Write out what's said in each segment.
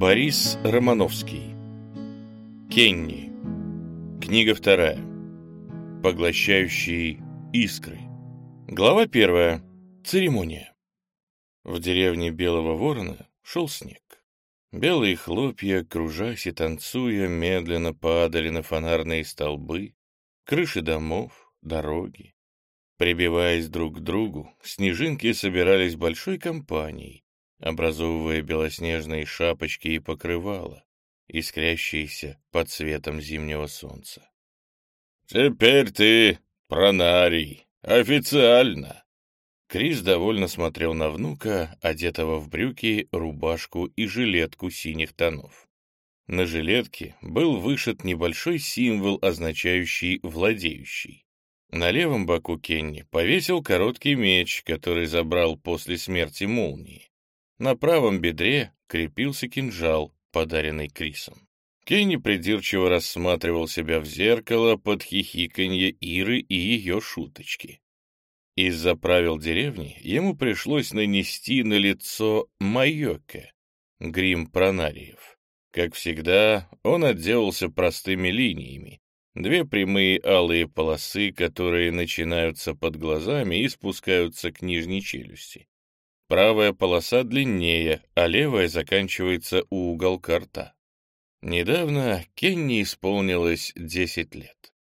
Борис Романовский. Кенни. Книга вторая. Поглощающие искры. Глава первая. Церемония. В деревне Белого Ворона шел снег. Белые хлопья, кружась и танцуя, медленно падали на фонарные столбы, крыши домов, дороги. Прибиваясь друг к другу, снежинки собирались большой компанией, образовывая белоснежные шапочки и покрывала, искрящиеся под светом зимнего солнца. «Теперь ты пронарий, официально!» Крис довольно смотрел на внука, одетого в брюки, рубашку и жилетку синих тонов. На жилетке был вышит небольшой символ, означающий «владеющий». На левом боку Кенни повесил короткий меч, который забрал после смерти молнии. На правом бедре крепился кинжал, подаренный Крисом. Кенни придирчиво рассматривал себя в зеркало под хихиканье Иры и ее шуточки. Из-за правил деревни ему пришлось нанести на лицо майоке, грим пронариев. Как всегда, он отделался простыми линиями. Две прямые алые полосы, которые начинаются под глазами и спускаются к нижней челюсти. Правая полоса длиннее, а левая заканчивается у уголка рта. Недавно Кенни исполнилось 10 лет.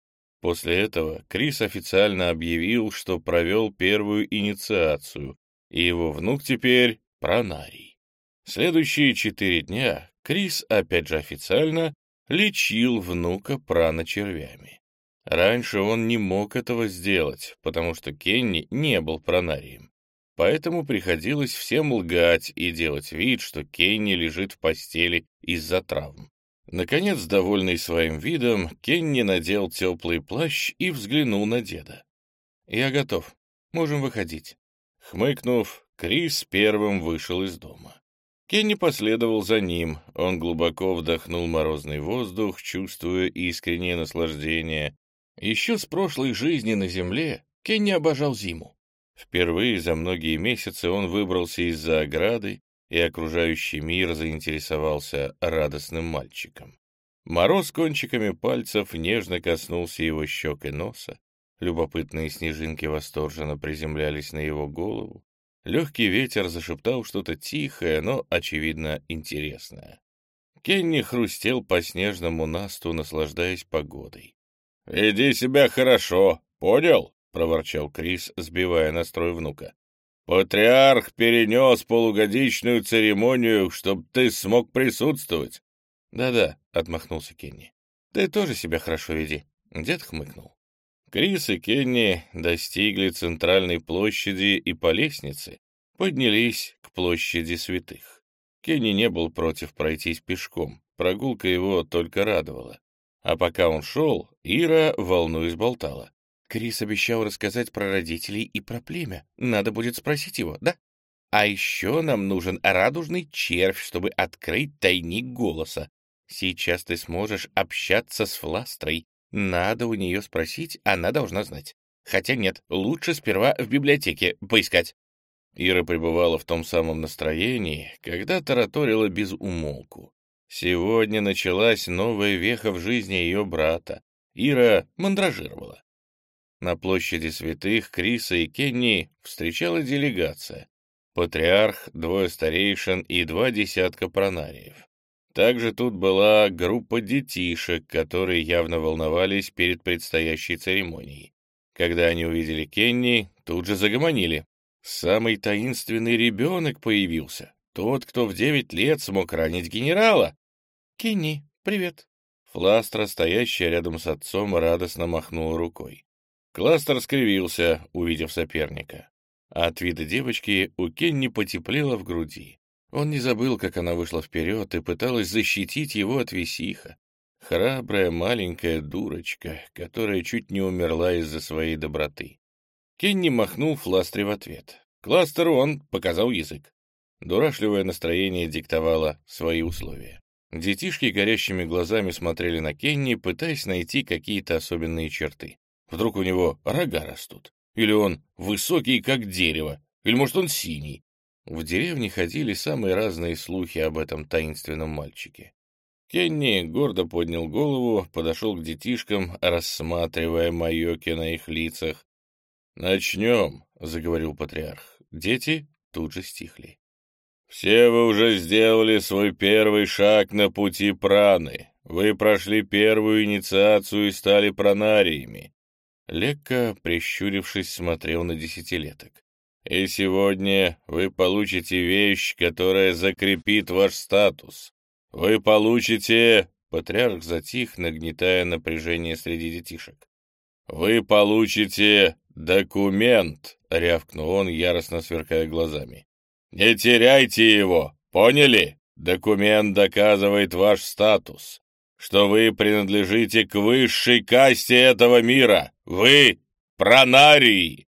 После этого Крис официально объявил, что провел первую инициацию, и его внук теперь пронарий. Следующие четыре дня Крис, опять же официально, лечил внука праночервями. Раньше он не мог этого сделать, потому что Кенни не был пронарием поэтому приходилось всем лгать и делать вид, что Кенни лежит в постели из-за травм. Наконец, довольный своим видом, Кенни надел теплый плащ и взглянул на деда. «Я готов. Можем выходить». Хмыкнув, Крис первым вышел из дома. Кенни последовал за ним. Он глубоко вдохнул морозный воздух, чувствуя искреннее наслаждение. Еще с прошлой жизни на земле Кенни обожал зиму. Впервые за многие месяцы он выбрался из-за ограды, и окружающий мир заинтересовался радостным мальчиком. Мороз кончиками пальцев нежно коснулся его щек и носа, любопытные снежинки восторженно приземлялись на его голову, легкий ветер зашептал что-то тихое, но, очевидно, интересное. Кенни хрустел по снежному насту, наслаждаясь погодой. «Веди себя хорошо, понял?» — проворчал Крис, сбивая настрой внука. «Патриарх перенес полугодичную церемонию, чтобы ты смог присутствовать». «Да-да», — отмахнулся Кенни. «Ты тоже себя хорошо веди». Дед хмыкнул. Крис и Кенни достигли центральной площади и по лестнице поднялись к площади святых. Кенни не был против пройтись пешком, прогулка его только радовала. А пока он шел, Ира, волнуясь, болтала. Крис обещал рассказать про родителей и про племя. Надо будет спросить его, да? А еще нам нужен радужный червь, чтобы открыть тайник голоса. Сейчас ты сможешь общаться с Фластрой. Надо у нее спросить, она должна знать. Хотя нет, лучше сперва в библиотеке поискать. Ира пребывала в том самом настроении, когда тараторила без умолку. Сегодня началась новая веха в жизни ее брата. Ира мандражировала. На площади святых Криса и Кенни встречала делегация. Патриарх, двое старейшин и два десятка пронариев. Также тут была группа детишек, которые явно волновались перед предстоящей церемонией. Когда они увидели Кенни, тут же загомонили. Самый таинственный ребенок появился. Тот, кто в девять лет смог ранить генерала. «Кенни, привет!» Фластра, стоящая рядом с отцом, радостно махнула рукой. Кластер скривился, увидев соперника. От вида девочки у Кенни потеплело в груди. Он не забыл, как она вышла вперед и пыталась защитить его от висиха. Храбрая маленькая дурочка, которая чуть не умерла из-за своей доброты. Кенни махнул Фластре в ответ. Кластеру он показал язык. Дурашливое настроение диктовало свои условия. Детишки горящими глазами смотрели на Кенни, пытаясь найти какие-то особенные черты. Вдруг у него рога растут. Или он высокий, как дерево. Или, может, он синий. В деревне ходили самые разные слухи об этом таинственном мальчике. Кенни гордо поднял голову, подошел к детишкам, рассматривая майоки на их лицах. «Начнем», — заговорил патриарх. Дети тут же стихли. «Все вы уже сделали свой первый шаг на пути праны. Вы прошли первую инициацию и стали пранариями». Лекка, прищурившись, смотрел на десятилеток. «И сегодня вы получите вещь, которая закрепит ваш статус. Вы получите...» Патриарх затих, нагнетая напряжение среди детишек. «Вы получите документ!» — рявкнул он, яростно сверкая глазами. «Не теряйте его, поняли? Документ доказывает ваш статус, что вы принадлежите к высшей касте этого мира. Вы — пранарии.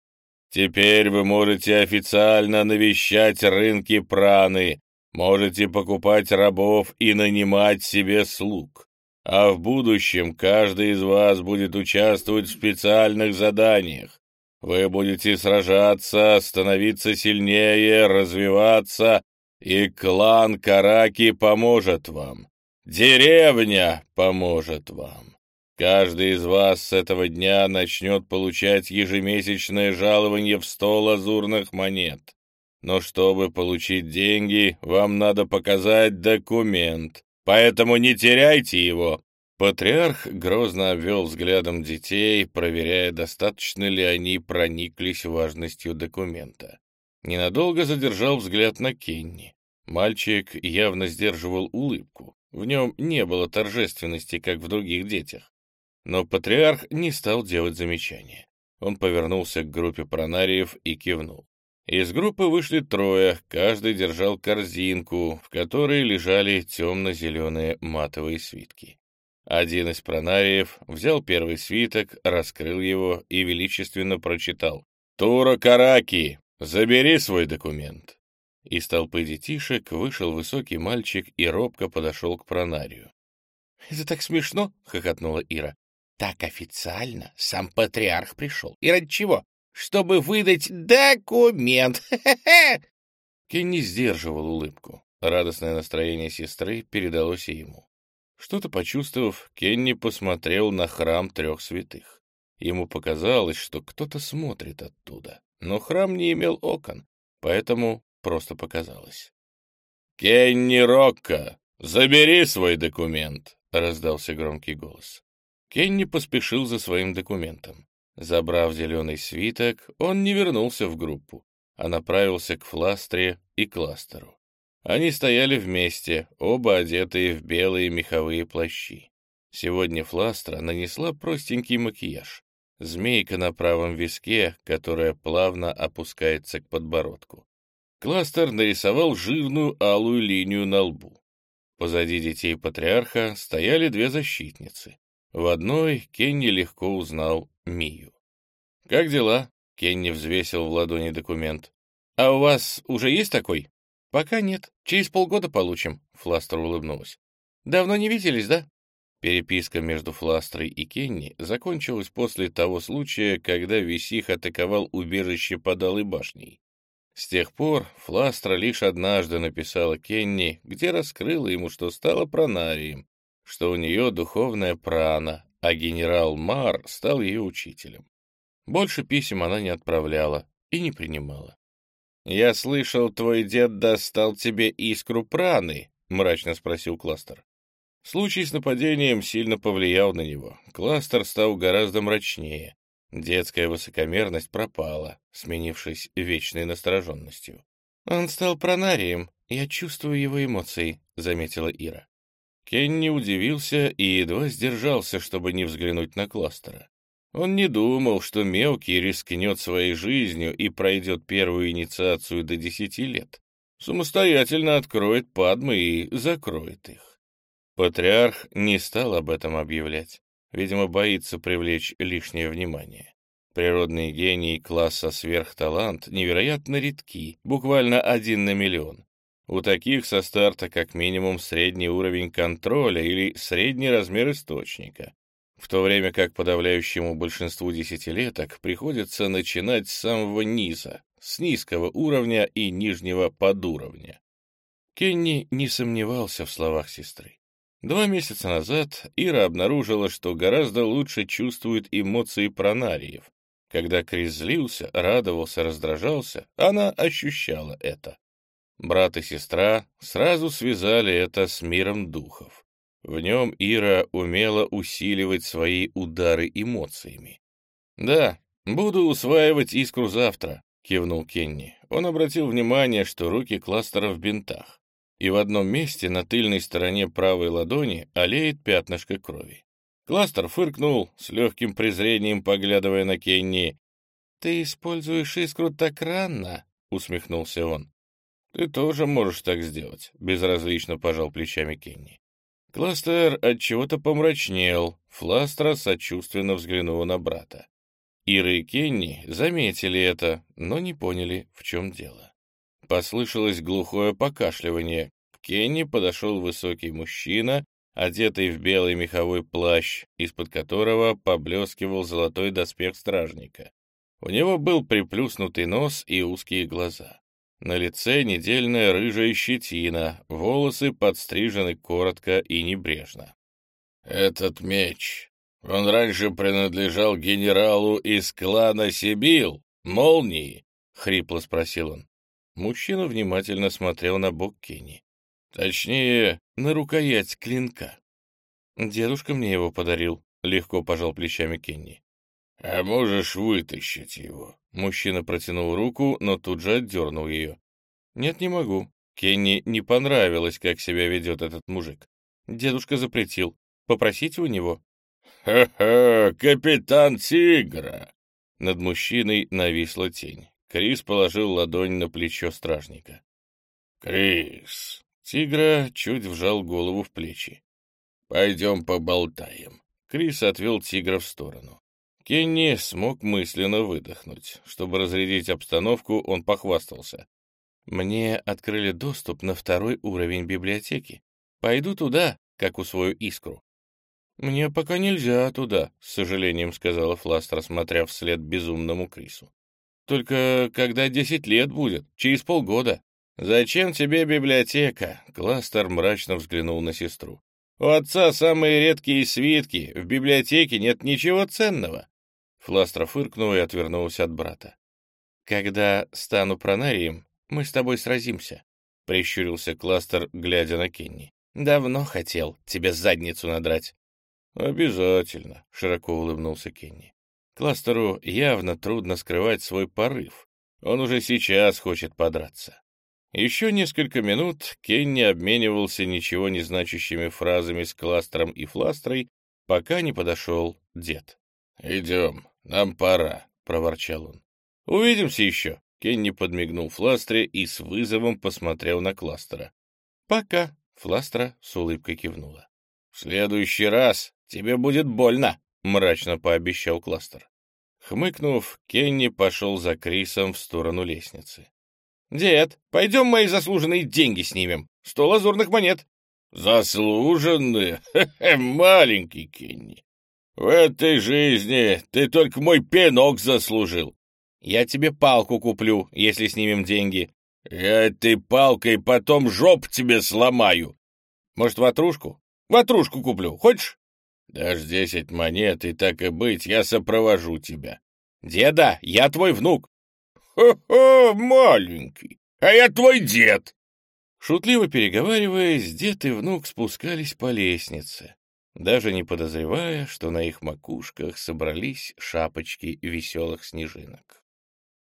Теперь вы можете официально навещать рынки праны, можете покупать рабов и нанимать себе слуг. А в будущем каждый из вас будет участвовать в специальных заданиях, вы будете сражаться, становиться сильнее, развиваться, и клан Караки поможет вам. Деревня поможет вам. Каждый из вас с этого дня начнет получать ежемесячное жалование в сто лазурных монет. Но чтобы получить деньги, вам надо показать документ, поэтому не теряйте его. Патриарх грозно обвел взглядом детей, проверяя, достаточно ли они прониклись важностью документа. Ненадолго задержал взгляд на Кенни. Мальчик явно сдерживал улыбку. В нем не было торжественности, как в других детях. Но патриарх не стал делать замечания. Он повернулся к группе пронариев и кивнул. Из группы вышли трое, каждый держал корзинку, в которой лежали темно-зеленые матовые свитки. Один из пронариев взял первый свиток, раскрыл его и величественно прочитал. «Тура Караки, забери свой документ!» Из толпы детишек вышел высокий мальчик и робко подошел к пронарию. «Это так смешно!» — хохотнула Ира. «Так официально сам патриарх пришел. И ради чего? Чтобы выдать документ! Кен сдерживал улыбку. Радостное настроение сестры передалось и ему. Что-то почувствовав, Кенни посмотрел на храм трех святых. Ему показалось, что кто-то смотрит оттуда, но храм не имел окон, поэтому просто показалось. «Кенни Рокко, забери свой документ!» — раздался громкий голос. Кенни поспешил за своим документом. Забрав зеленый свиток, он не вернулся в группу, а направился к Фластре и Кластеру. Они стояли вместе, оба одетые в белые меховые плащи. Сегодня Фластра нанесла простенький макияж. Змейка на правом виске, которая плавно опускается к подбородку. Кластер нарисовал жирную алую линию на лбу. Позади детей патриарха стояли две защитницы. В одной Кенни легко узнал Мию. «Как дела?» — Кенни взвесил в ладони документ. «А у вас уже есть такой?» «Пока нет. Через полгода получим», — Фластер улыбнулась. «Давно не виделись, да?» Переписка между Фластрой и Кенни закончилась после того случая, когда Висих атаковал убежище под Алой башней. С тех пор Фластра лишь однажды написала Кенни, где раскрыла ему, что стала пронарием, что у нее духовная прана, а генерал Мар стал ее учителем. Больше писем она не отправляла и не принимала. «Я слышал, твой дед достал тебе искру праны», — мрачно спросил Кластер. Случай с нападением сильно повлиял на него. Кластер стал гораздо мрачнее. Детская высокомерность пропала, сменившись вечной настороженностью. «Он стал пронарием. Я чувствую его эмоции», — заметила Ира. Кенни удивился и едва сдержался, чтобы не взглянуть на Кластера. Он не думал, что мелкий рискнет своей жизнью и пройдет первую инициацию до десяти лет. Самостоятельно откроет падмы и закроет их. Патриарх не стал об этом объявлять. Видимо, боится привлечь лишнее внимание. Природные гении класса сверхталант невероятно редки, буквально один на миллион. У таких со старта как минимум средний уровень контроля или средний размер источника в то время как подавляющему большинству десятилеток приходится начинать с самого низа, с низкого уровня и нижнего подуровня. Кенни не сомневался в словах сестры. Два месяца назад Ира обнаружила, что гораздо лучше чувствует эмоции пронариев. Когда Крис злился, радовался, раздражался, она ощущала это. Брат и сестра сразу связали это с миром духов. В нем Ира умела усиливать свои удары эмоциями. «Да, буду усваивать искру завтра», — кивнул Кенни. Он обратил внимание, что руки кластера в бинтах, и в одном месте на тыльной стороне правой ладони олеет пятнышко крови. Кластер фыркнул, с легким презрением поглядывая на Кенни. «Ты используешь искру так рано», — усмехнулся он. «Ты тоже можешь так сделать», — безразлично пожал плечами Кенни. Кластер от чего-то помрачнел, Фластра сочувственно взглянула на брата. Ира и Кенни заметили это, но не поняли, в чем дело. Послышалось глухое покашливание. К Кенни подошел высокий мужчина, одетый в белый меховой плащ, из-под которого поблескивал золотой доспех стражника. У него был приплюснутый нос и узкие глаза. На лице недельная рыжая щетина, волосы подстрижены коротко и небрежно. «Этот меч, он раньше принадлежал генералу из клана Сибил, Молнии?» — хрипло спросил он. Мужчина внимательно смотрел на бок Кенни. Точнее, на рукоять клинка. «Дедушка мне его подарил», — легко пожал плечами Кенни. «А можешь вытащить его?» Мужчина протянул руку, но тут же отдернул ее. «Нет, не могу». Кенни не понравилось, как себя ведет этот мужик. Дедушка запретил. Попросите у него. «Ха-ха, капитан Тигра!» Над мужчиной нависла тень. Крис положил ладонь на плечо стражника. «Крис!» Тигра чуть вжал голову в плечи. «Пойдем поболтаем». Крис отвел тигра в сторону. Кенни смог мысленно выдохнуть. Чтобы разрядить обстановку, он похвастался. «Мне открыли доступ на второй уровень библиотеки. Пойду туда, как усвою искру». «Мне пока нельзя туда», — с сожалением сказала Фластер, смотря вслед безумному Крису. «Только когда десять лет будет, через полгода». «Зачем тебе библиотека?» — Кластер мрачно взглянул на сестру. «У отца самые редкие свитки, в библиотеке нет ничего ценного». Фластра фыркнул и отвернулся от брата. «Когда стану пронарием, мы с тобой сразимся», — прищурился Кластер, глядя на Кенни. «Давно хотел тебе задницу надрать». «Обязательно», — широко улыбнулся Кенни. Кластеру явно трудно скрывать свой порыв. Он уже сейчас хочет подраться. Еще несколько минут Кенни обменивался ничего не значащими фразами с Кластером и Фластрой, пока не подошел дед. «Идем, нам пора», — проворчал он. «Увидимся еще», — Кенни подмигнул Фластре и с вызовом посмотрел на Кластера. «Пока», — Фластра с улыбкой кивнула. «В следующий раз тебе будет больно», — мрачно пообещал Кластер. Хмыкнув, Кенни пошел за Крисом в сторону лестницы. «Дед, пойдем мои заслуженные деньги снимем. Сто лазурных монет». «Заслуженные? Хе-хе, маленький Кенни. В этой жизни ты только мой пенок заслужил. Я тебе палку куплю, если снимем деньги. Я этой палкой потом жоп тебе сломаю. Может, ватрушку? Ватрушку куплю, хочешь? Дашь десять монет, и так и быть, я сопровожу тебя. Деда, я твой внук. Хо-хо, маленький, а я твой дед. Шутливо переговариваясь, дед и внук спускались по лестнице даже не подозревая, что на их макушках собрались шапочки веселых снежинок.